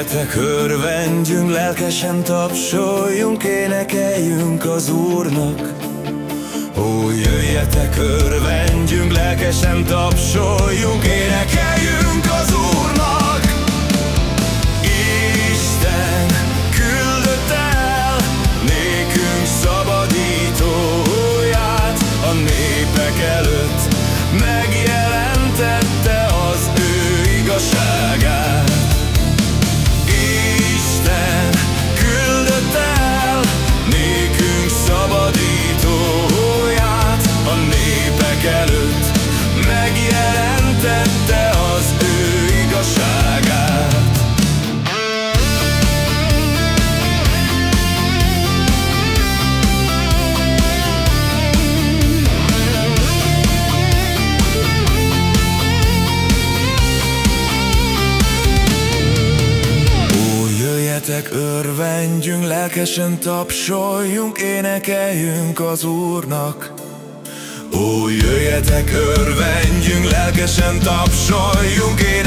jöjjetek, örvendjünk, lelkesen tapsoljunk, énekeljünk az Úrnak. Ó, jöjjetek, örvendjünk, lelkesen tapsoljunk, énekeljünk az Úrnak. Megjelentette az ő igazságát. Ó, jöjjetek, örvendjünk, lelkesen tapsoljunk, énekeljünk az Úrnak. Ó, jöjjetek, örvendjünk, lelkesen tapsoljunk, énekeljünk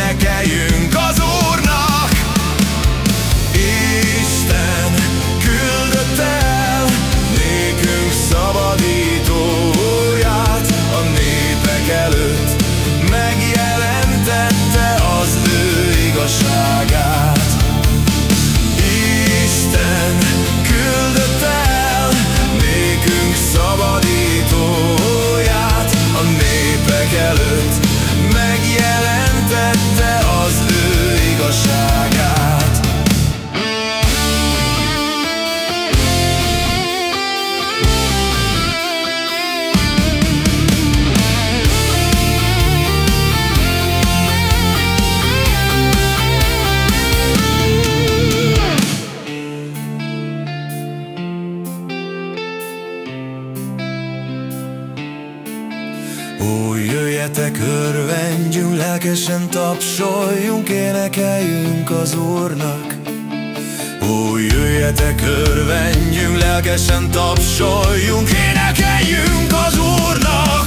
Jöjjetek, örvendjünk, lelkesen tapsoljunk, énekeljünk az Úrnak. Ó, jöjjetek, örvendjünk, lelkesen tapsoljunk, énekeljünk az Úrnak.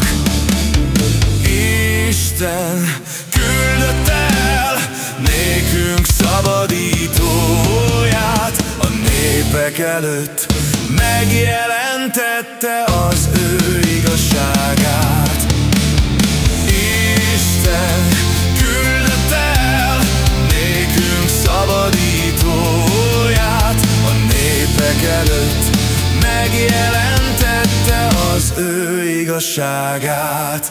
Isten küldött el nékünk szabadítóját a népek előtt, megjelentette az ő igazságát. Igazságát.